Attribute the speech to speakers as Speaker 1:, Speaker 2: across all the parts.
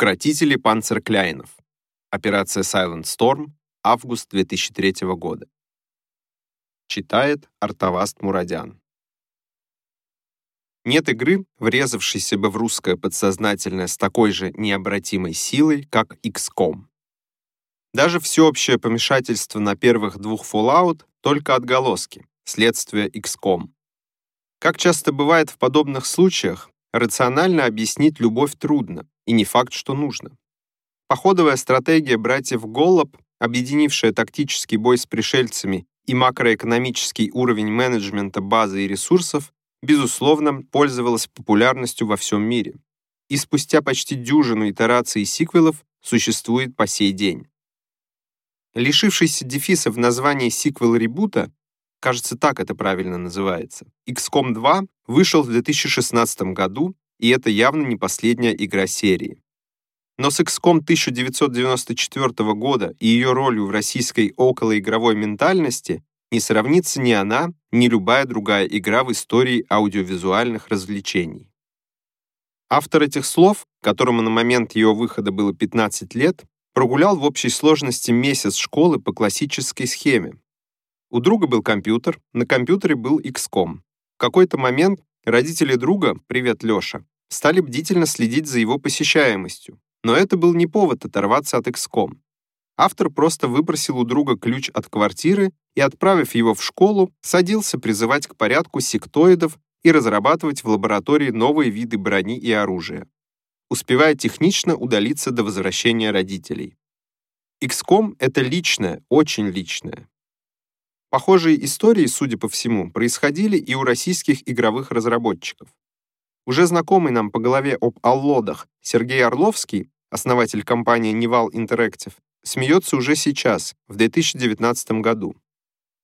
Speaker 1: Укротители панцеркляйнов. Операция Silent Storm. Август 2003 года. Читает Артаваст Мурадян. Нет игры, врезавшейся бы в русское подсознательное с такой же необратимой силой, как XCOM. Даже всеобщее помешательство на первых двух Fallout — только отголоски, следствие XCOM. Как часто бывает в подобных случаях, рационально объяснить любовь трудно, и не факт, что нужно. Походовая стратегия братьев Голлоб, объединившая тактический бой с пришельцами и макроэкономический уровень менеджмента базы и ресурсов, безусловно, пользовалась популярностью во всем мире. И спустя почти дюжину итераций сиквелов существует по сей день. Лишившийся дефиса в названии сиквел-ребута, кажется, так это правильно называется, XCOM 2 вышел в 2016 году и это явно не последняя игра серии. Но с XCOM 1994 года и ее ролью в российской околоигровой ментальности не сравнится ни она, ни любая другая игра в истории аудиовизуальных развлечений. Автор этих слов, которому на момент ее выхода было 15 лет, прогулял в общей сложности месяц школы по классической схеме. У друга был компьютер, на компьютере был XCOM. В какой-то момент Родители друга, привет, Леша, стали бдительно следить за его посещаемостью, но это был не повод оторваться от XCOM. Автор просто выпросил у друга ключ от квартиры и, отправив его в школу, садился призывать к порядку сектоидов и разрабатывать в лаборатории новые виды брони и оружия, успевая технично удалиться до возвращения родителей. XCOM — это личное, очень личное. Похожие истории, судя по всему, происходили и у российских игровых разработчиков. Уже знакомый нам по голове об аллодах Сергей Орловский, основатель компании Nival Interactive, смеется уже сейчас, в 2019 году.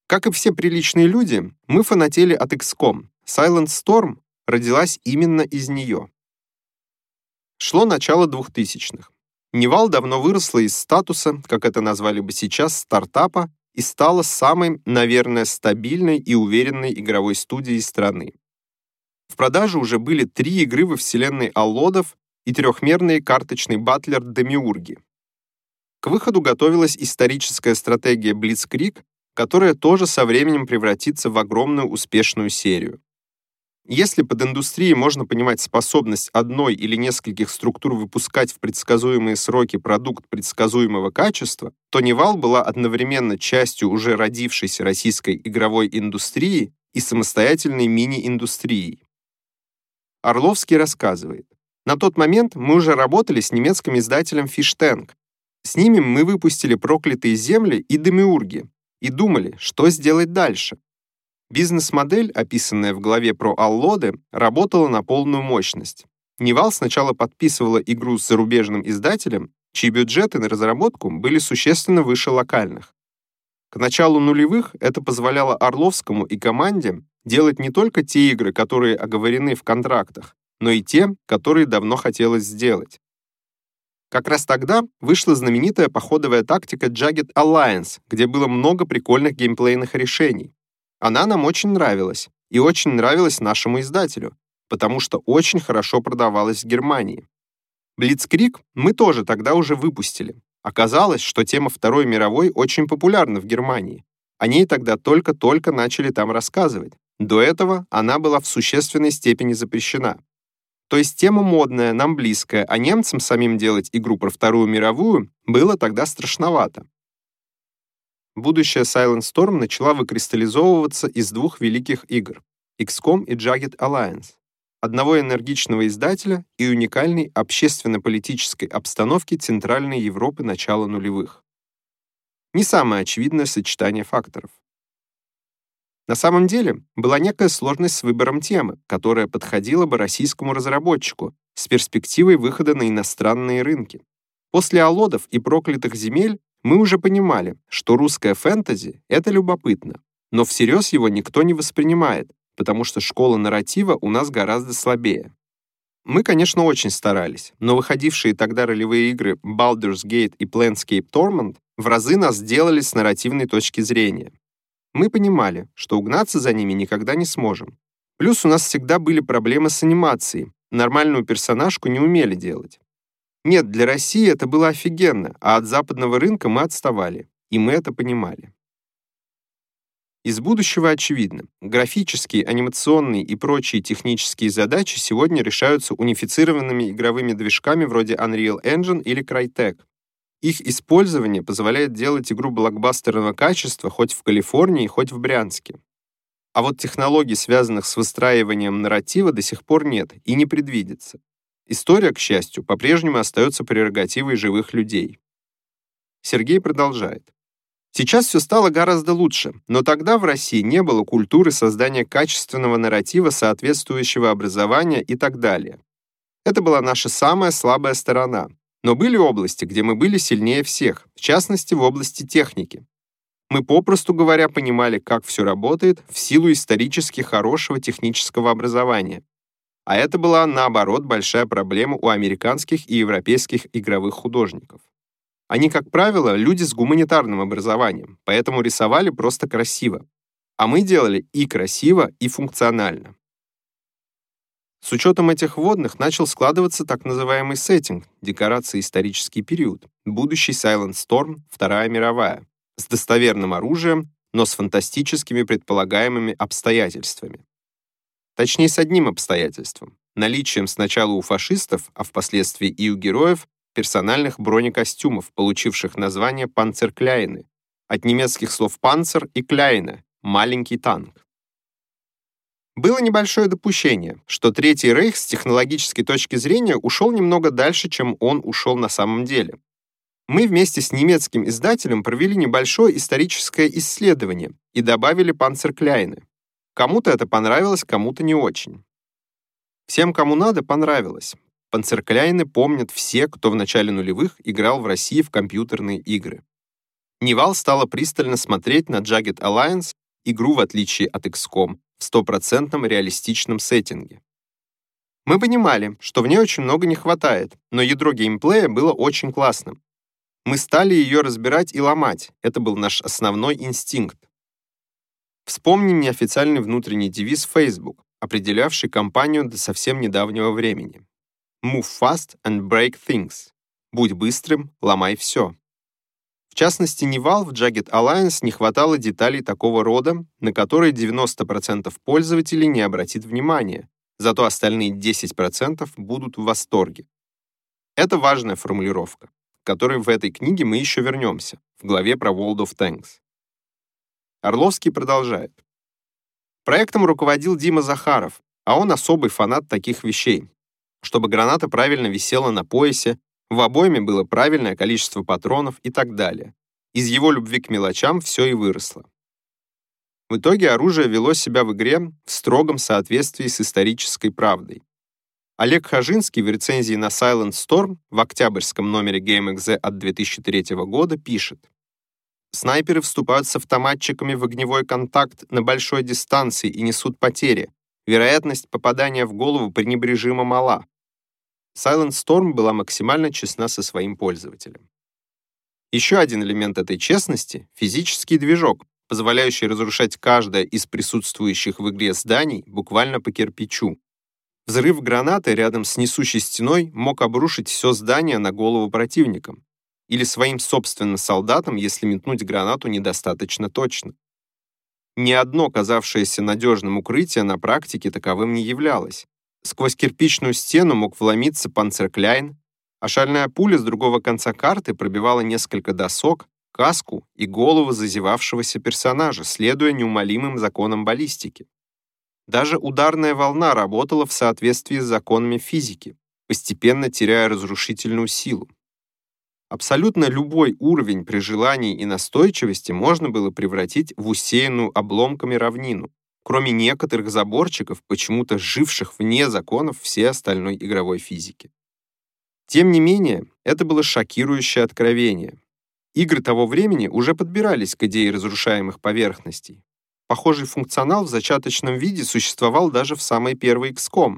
Speaker 1: Как и все приличные люди, мы фанатели от XCOM. Silent Storm родилась именно из нее. Шло начало 2000-х. Невал давно выросла из статуса, как это назвали бы сейчас, стартапа и стала самой, наверное, стабильной и уверенной игровой студией страны. В продаже уже были три игры во вселенной Аллодов и трехмерный карточный баттлер Демиурги. К выходу готовилась историческая стратегия Blitzkrieg, которая тоже со временем превратится в огромную успешную серию. Если под индустрией можно понимать способность одной или нескольких структур выпускать в предсказуемые сроки продукт предсказуемого качества, то Nival была одновременно частью уже родившейся российской игровой индустрии и самостоятельной мини-индустрией. Орловский рассказывает, на тот момент мы уже работали с немецким издателем Fish. С ними мы выпустили «Проклятые земли» и «Демиурги» и думали, что сделать дальше. Бизнес-модель, описанная в главе про Аллоды, работала на полную мощность. Nival сначала подписывала игру с зарубежным издателем, чьи бюджеты на разработку были существенно выше локальных. К началу нулевых это позволяло Орловскому и команде делать не только те игры, которые оговорены в контрактах, но и те, которые давно хотелось сделать. Как раз тогда вышла знаменитая походовая тактика Jagged Alliance, где было много прикольных геймплейных решений. Она нам очень нравилась, и очень нравилась нашему издателю, потому что очень хорошо продавалась в Германии. Блицкрик мы тоже тогда уже выпустили. Оказалось, что тема Второй мировой очень популярна в Германии. О ней тогда только-только начали там рассказывать. До этого она была в существенной степени запрещена. То есть тема модная, нам близкая, а немцам самим делать игру про Вторую мировую было тогда страшновато будущая Silent Storm начала выкристаллизовываться из двух великих игр — XCOM и Jagged Alliance, одного энергичного издателя и уникальной общественно-политической обстановки Центральной Европы начала нулевых. Не самое очевидное сочетание факторов. На самом деле, была некая сложность с выбором темы, которая подходила бы российскому разработчику с перспективой выхода на иностранные рынки. После «Алодов» и «Проклятых земель» Мы уже понимали, что русская фэнтези — это любопытно, но всерьез его никто не воспринимает, потому что школа нарратива у нас гораздо слабее. Мы, конечно, очень старались, но выходившие тогда ролевые игры Baldur's Gate и Planescape Torment в разы нас сделали с нарративной точки зрения. Мы понимали, что угнаться за ними никогда не сможем. Плюс у нас всегда были проблемы с анимацией, нормальную персонажку не умели делать. Нет, для России это было офигенно, а от западного рынка мы отставали, и мы это понимали. Из будущего очевидно. Графические, анимационные и прочие технические задачи сегодня решаются унифицированными игровыми движками вроде Unreal Engine или Crytek. Их использование позволяет делать игру блокбастерного качества хоть в Калифорнии, хоть в Брянске. А вот технологий, связанных с выстраиванием нарратива, до сих пор нет и не предвидится. История, к счастью, по-прежнему остается прерогативой живых людей. Сергей продолжает. Сейчас все стало гораздо лучше, но тогда в России не было культуры создания качественного нарратива, соответствующего образования и так далее. Это была наша самая слабая сторона. Но были области, где мы были сильнее всех, в частности, в области техники. Мы, попросту говоря, понимали, как все работает в силу исторически хорошего технического образования. А это была, наоборот, большая проблема у американских и европейских игровых художников. Они, как правило, люди с гуманитарным образованием, поэтому рисовали просто красиво. А мы делали и красиво, и функционально. С учетом этих вводных начал складываться так называемый сеттинг, декорации исторический период, будущий Silent Storm, Вторая мировая, с достоверным оружием, но с фантастическими предполагаемыми обстоятельствами. Точнее, с одним обстоятельством — наличием сначала у фашистов, а впоследствии и у героев персональных бронекостюмов, получивших название «панцеркляйны», от немецких слов «панцер» и «кляйне» — «маленький танк». Было небольшое допущение, что Третий Рейх с технологической точки зрения ушел немного дальше, чем он ушел на самом деле. Мы вместе с немецким издателем провели небольшое историческое исследование и добавили панцеркляйны. Кому-то это понравилось, кому-то не очень. Всем, кому надо, понравилось. Панцеркляйны помнят все, кто в начале нулевых играл в России в компьютерные игры. Невал стала пристально смотреть на Jagged Alliance, игру, в отличие от XCOM, в стопроцентном реалистичном сеттинге. Мы понимали, что в ней очень много не хватает, но ядро геймплея было очень классным. Мы стали ее разбирать и ломать, это был наш основной инстинкт. Вспомним неофициальный внутренний девиз Facebook, определявший компанию до совсем недавнего времени. Move fast and break things. Будь быстрым, ломай все. В частности, ни Valve, Jagged Alliance не хватало деталей такого рода, на которые 90% пользователей не обратит внимания, зато остальные 10% будут в восторге. Это важная формулировка, к которой в этой книге мы еще вернемся, в главе про World of Tanks. Орловский продолжает. Проектом руководил Дима Захаров, а он особый фанат таких вещей, чтобы граната правильно висела на поясе, в обойме было правильное количество патронов и так далее. Из его любви к мелочам все и выросло. В итоге оружие вело себя в игре в строгом соответствии с исторической правдой. Олег Хажинский в рецензии на Silent Storm в октябрьском номере GameXZ от 2003 года пишет Снайперы вступают с автоматчиками в огневой контакт на большой дистанции и несут потери. Вероятность попадания в голову пренебрежимо мала. Silent Storm была максимально честна со своим пользователем. Еще один элемент этой честности — физический движок, позволяющий разрушать каждое из присутствующих в игре зданий буквально по кирпичу. Взрыв гранаты рядом с несущей стеной мог обрушить все здание на голову противникам или своим собственным солдатам, если метнуть гранату недостаточно точно. Ни одно казавшееся надежным укрытие на практике таковым не являлось. Сквозь кирпичную стену мог вломиться панцеркляйн, а шальная пуля с другого конца карты пробивала несколько досок, каску и голову зазевавшегося персонажа, следуя неумолимым законам баллистики. Даже ударная волна работала в соответствии с законами физики, постепенно теряя разрушительную силу. Абсолютно любой уровень при желании и настойчивости можно было превратить в усеянную обломками равнину, кроме некоторых заборчиков, почему-то живших вне законов всей остальной игровой физики. Тем не менее, это было шокирующее откровение. Игры того времени уже подбирались к идее разрушаемых поверхностей. Похожий функционал в зачаточном виде существовал даже в самой первой XCOM.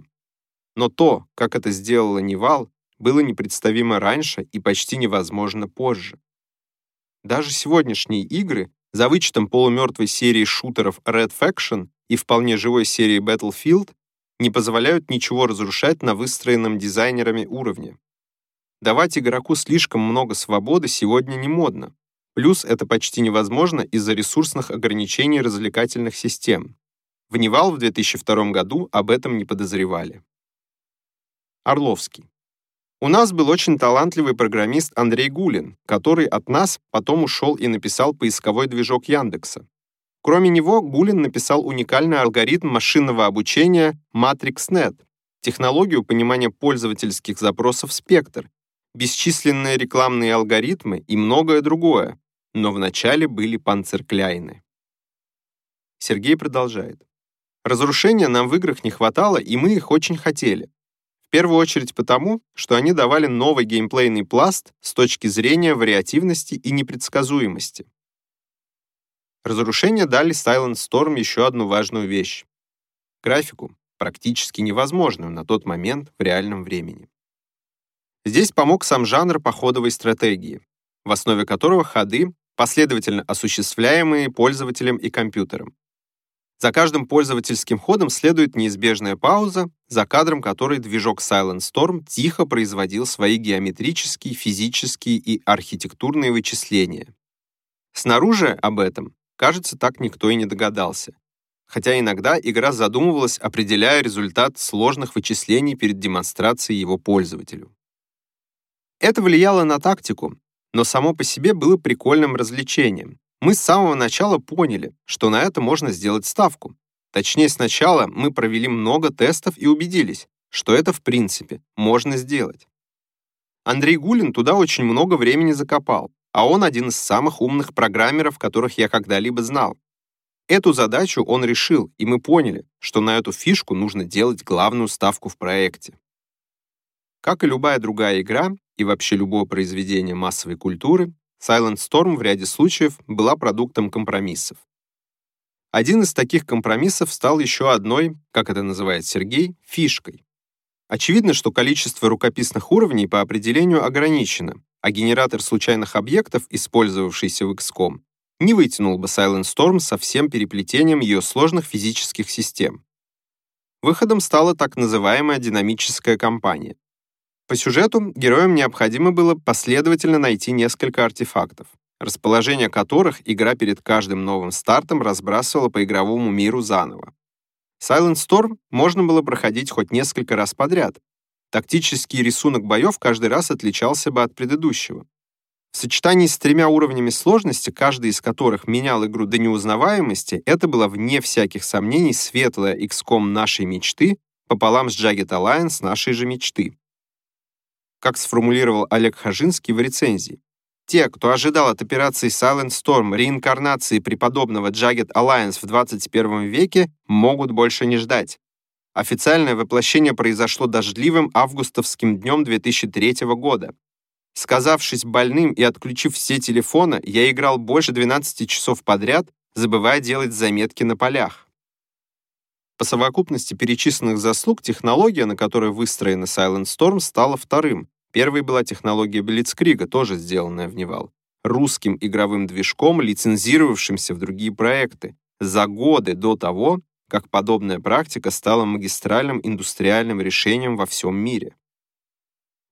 Speaker 1: Но то, как это сделала Невал, было непредставимо раньше и почти невозможно позже. Даже сегодняшние игры, за вычетом полумертвой серии шутеров Red Faction, и вполне живой серии Battlefield не позволяют ничего разрушать на выстроенном дизайнерами уровне. Давать игроку слишком много свободы сегодня не модно. Плюс это почти невозможно из-за ресурсных ограничений развлекательных систем. В Nival в 2002 году об этом не подозревали. Орловский. У нас был очень талантливый программист Андрей Гулин, который от нас потом ушел и написал поисковой движок Яндекса. Кроме него, Гулин написал уникальный алгоритм машинного обучения MatrixNet, технологию понимания пользовательских запросов «Спектр», бесчисленные рекламные алгоритмы и многое другое, но вначале были панцеркляйны. Сергей продолжает. Разрушения нам в играх не хватало, и мы их очень хотели. Первую очередь потому, что они давали новый геймплейный пласт с точки зрения вариативности и непредсказуемости. Разрушения дали Silent Storm еще одну важную вещь — графику, практически невозможную на тот момент в реальном времени. Здесь помог сам жанр походовой стратегии, в основе которого ходы, последовательно осуществляемые пользователем и компьютером. За каждым пользовательским ходом следует неизбежная пауза, за кадром которой движок Silent Storm тихо производил свои геометрические, физические и архитектурные вычисления. Снаружи об этом, кажется, так никто и не догадался. Хотя иногда игра задумывалась, определяя результат сложных вычислений перед демонстрацией его пользователю. Это влияло на тактику, но само по себе было прикольным развлечением, мы с самого начала поняли, что на это можно сделать ставку. Точнее, сначала мы провели много тестов и убедились, что это в принципе можно сделать. Андрей Гулин туда очень много времени закопал, а он один из самых умных программеров, которых я когда-либо знал. Эту задачу он решил, и мы поняли, что на эту фишку нужно делать главную ставку в проекте. Как и любая другая игра, и вообще любое произведение массовой культуры, Silent Storm в ряде случаев была продуктом компромиссов. Один из таких компромиссов стал еще одной, как это называет Сергей, фишкой. Очевидно, что количество рукописных уровней по определению ограничено, а генератор случайных объектов, использовавшийся в XCOM, не вытянул бы Silent Storm со всем переплетением ее сложных физических систем. Выходом стала так называемая динамическая кампания. По сюжету героям необходимо было последовательно найти несколько артефактов, расположение которых игра перед каждым новым стартом разбрасывала по игровому миру заново. Silent Storm можно было проходить хоть несколько раз подряд. Тактический рисунок боев каждый раз отличался бы от предыдущего. В сочетании с тремя уровнями сложности, каждый из которых менял игру до неузнаваемости, это было вне всяких сомнений светлая XCOM нашей мечты пополам с Jagged Alliance нашей же мечты как сформулировал Олег Хажинский в рецензии. Те, кто ожидал от операции Silent Storm реинкарнации преподобного Jagged Alliance в 21 веке, могут больше не ждать. Официальное воплощение произошло дождливым августовским днем 2003 года. Сказавшись больным и отключив все телефоны, я играл больше 12 часов подряд, забывая делать заметки на полях. По совокупности перечисленных заслуг технология, на которой выстроена Silent Storm, стала вторым. Первой была технология Блицкрига, тоже сделанная в Невал, русским игровым движком, лицензировавшимся в другие проекты, за годы до того, как подобная практика стала магистральным индустриальным решением во всем мире.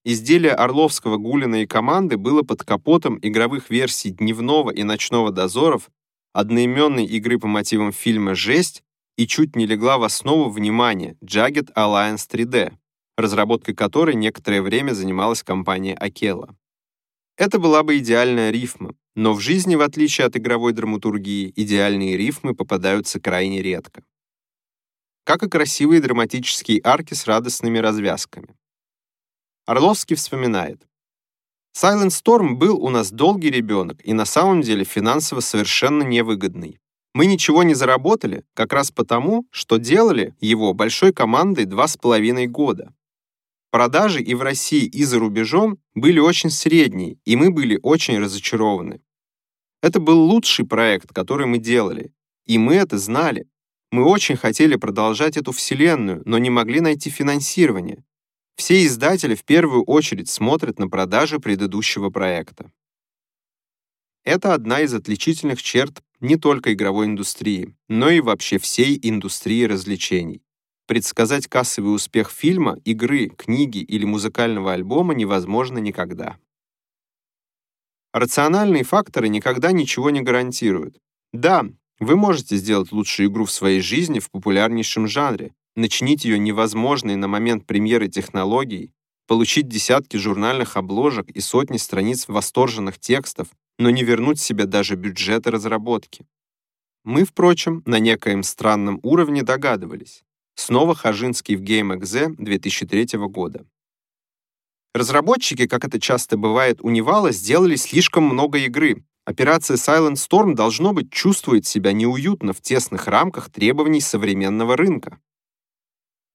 Speaker 1: Изделие Орловского, Гулина и команды было под капотом игровых версий «Дневного» и «Ночного дозоров», одноименной игры по мотивам фильма «Жесть» и чуть не легла в основу внимания Jagged Alliance 3D, разработкой которой некоторое время занималась компания Акела. Это была бы идеальная рифма, но в жизни, в отличие от игровой драматургии, идеальные рифмы попадаются крайне редко. Как и красивые драматические арки с радостными развязками. Орловский вспоминает. Silent Storm был у нас долгий ребенок и на самом деле финансово совершенно невыгодный. Мы ничего не заработали как раз потому, что делали его большой командой два с половиной года. Продажи и в России, и за рубежом были очень средние, и мы были очень разочарованы. Это был лучший проект, который мы делали, и мы это знали. Мы очень хотели продолжать эту вселенную, но не могли найти финансирование. Все издатели в первую очередь смотрят на продажи предыдущего проекта. Это одна из отличительных черт не только игровой индустрии, но и вообще всей индустрии развлечений. Предсказать кассовый успех фильма, игры, книги или музыкального альбома невозможно никогда. Рациональные факторы никогда ничего не гарантируют. Да, вы можете сделать лучшую игру в своей жизни в популярнейшем жанре, начинить ее невозможной на момент премьеры технологией, получить десятки журнальных обложек и сотни страниц восторженных текстов, но не вернуть себе даже бюджеты разработки. Мы, впрочем, на некоем странном уровне догадывались. Снова Хажинский в Game.EXE 2003 года. Разработчики, как это часто бывает у Nival 'а, сделали слишком много игры. Операция Silent Storm, должно быть, чувствует себя неуютно в тесных рамках требований современного рынка.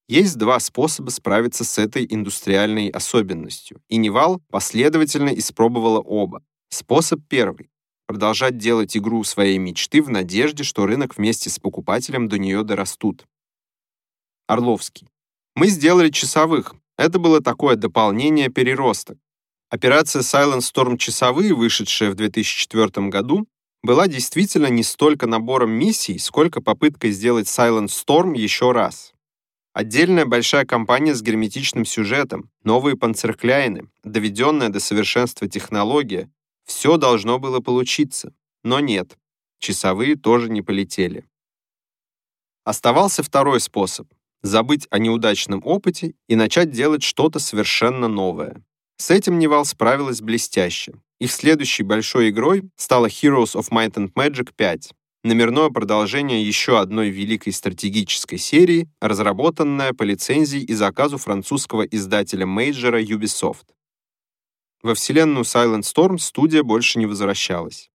Speaker 1: Есть два способа справиться с этой индустриальной особенностью, и Nival последовательно испробовала оба. Способ первый — продолжать делать игру своей мечты в надежде, что рынок вместе с покупателем до нее дорастут. Орловский. Мы сделали часовых, это было такое дополнение переросток. Операция Silent Storm часовые, вышедшая в 2004 году, была действительно не столько набором миссий, сколько попыткой сделать Silent Storm еще раз. Отдельная большая компания с герметичным сюжетом, новые панцеркляйны, доведенная до совершенства технология — все должно было получиться. Но нет, часовые тоже не полетели. Оставался второй способ забыть о неудачном опыте и начать делать что-то совершенно новое. С этим Nival справилась блестяще. Их следующей большой игрой стала Heroes of Might and Magic 5, номерное продолжение еще одной великой стратегической серии, разработанная по лицензии и заказу французского издателя мейджора Ubisoft. Во вселенную Silent Storm студия больше не возвращалась.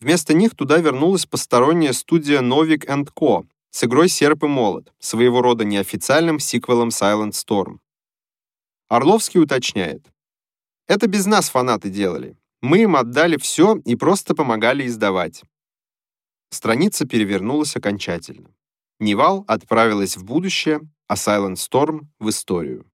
Speaker 1: Вместо них туда вернулась посторонняя студия Novik & Co., с игрой «Серп и молот», своего рода неофициальным сиквелом Silent Storm. Орловский уточняет. «Это без нас фанаты делали. Мы им отдали все и просто помогали издавать». Страница перевернулась окончательно. Nival отправилась в будущее, а Silent Storm — в историю.